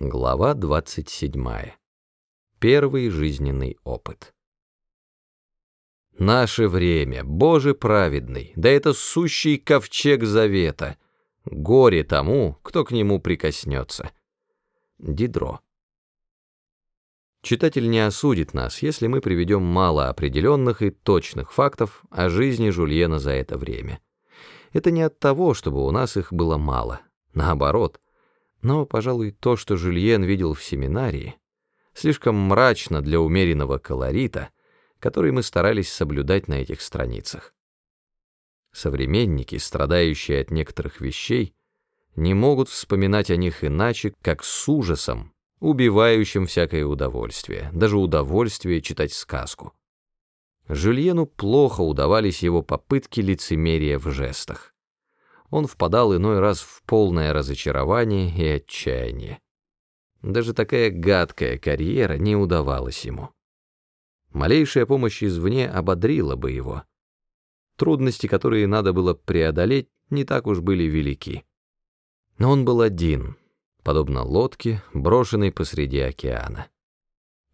Глава 27. Первый жизненный опыт. Наше время, Боже праведный, да это сущий ковчег завета. Горе тому, кто к нему прикоснется. Дидро. Читатель не осудит нас, если мы приведем мало определенных и точных фактов о жизни Жульена за это время. Это не от того, чтобы у нас их было мало. Наоборот — но, пожалуй, то, что Жюльен видел в семинарии, слишком мрачно для умеренного колорита, который мы старались соблюдать на этих страницах. Современники, страдающие от некоторых вещей, не могут вспоминать о них иначе, как с ужасом, убивающим всякое удовольствие, даже удовольствие читать сказку. Жюльену плохо удавались его попытки лицемерия в жестах он впадал иной раз в полное разочарование и отчаяние. Даже такая гадкая карьера не удавалась ему. Малейшая помощь извне ободрила бы его. Трудности, которые надо было преодолеть, не так уж были велики. Но он был один, подобно лодке, брошенной посреди океана.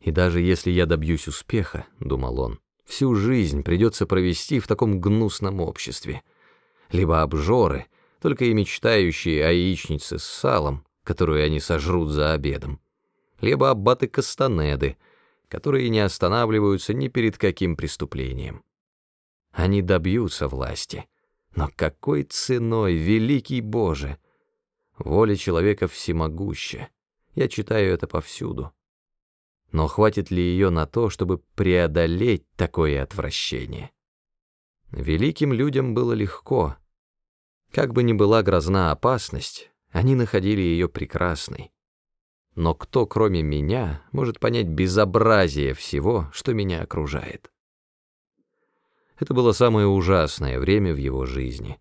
«И даже если я добьюсь успеха, — думал он, — всю жизнь придется провести в таком гнусном обществе — либо обжоры, только и мечтающие о яичнице с салом, которую они сожрут за обедом, либо аббаты Кастанеды, которые не останавливаются ни перед каким преступлением. Они добьются власти. Но какой ценой, великий Боже! Воля человека всемогуща. Я читаю это повсюду. Но хватит ли ее на то, чтобы преодолеть такое отвращение? Великим людям было легко. Как бы ни была грозна опасность, они находили ее прекрасной. Но кто, кроме меня, может понять безобразие всего, что меня окружает? Это было самое ужасное время в его жизни.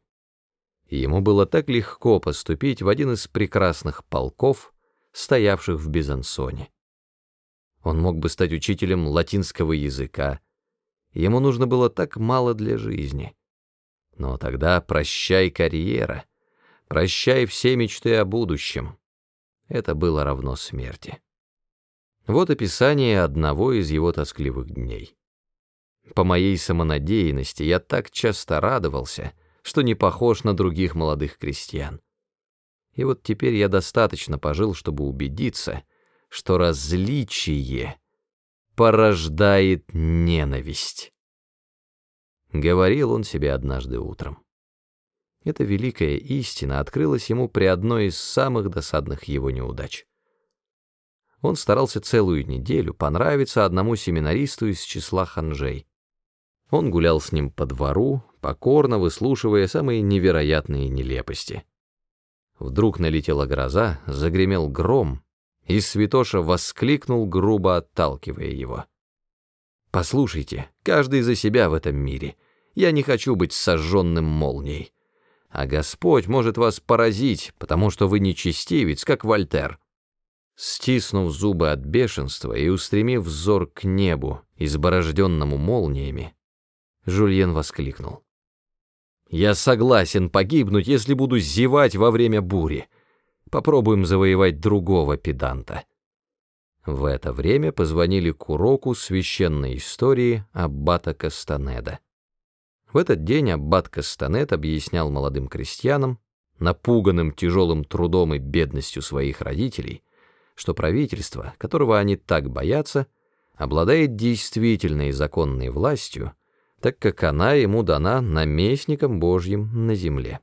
Ему было так легко поступить в один из прекрасных полков, стоявших в Безансоне. Он мог бы стать учителем латинского языка, Ему нужно было так мало для жизни. Но тогда прощай карьера, прощай все мечты о будущем. Это было равно смерти. Вот описание одного из его тоскливых дней. По моей самонадеянности я так часто радовался, что не похож на других молодых крестьян. И вот теперь я достаточно пожил, чтобы убедиться, что различие — порождает ненависть. Говорил он себе однажды утром. Эта великая истина открылась ему при одной из самых досадных его неудач. Он старался целую неделю понравиться одному семинаристу из числа ханжей. Он гулял с ним по двору, покорно выслушивая самые невероятные нелепости. Вдруг налетела гроза, загремел гром, и Святоша воскликнул, грубо отталкивая его. «Послушайте, каждый за себя в этом мире. Я не хочу быть сожженным молнией. А Господь может вас поразить, потому что вы нечестивец, как Вольтер». Стиснув зубы от бешенства и устремив взор к небу, изборожденному молниями, Жульен воскликнул. «Я согласен погибнуть, если буду зевать во время бури. Попробуем завоевать другого педанта. В это время позвонили к уроку священной истории Аббата Кастанеда. В этот день Аббат Кастанед объяснял молодым крестьянам, напуганным тяжелым трудом и бедностью своих родителей, что правительство, которого они так боятся, обладает действительной законной властью, так как она ему дана наместником Божьим на земле.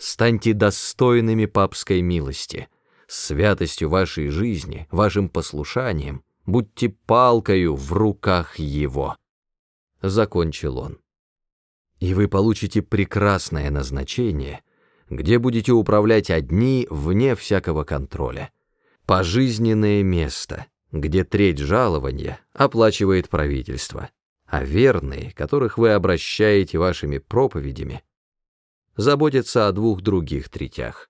Станьте достойными папской милости, святостью вашей жизни, вашим послушанием, будьте палкою в руках его. Закончил он. И вы получите прекрасное назначение, где будете управлять одни вне всякого контроля. Пожизненное место, где треть жалования оплачивает правительство, а верные, которых вы обращаете вашими проповедями, заботится о двух других третях.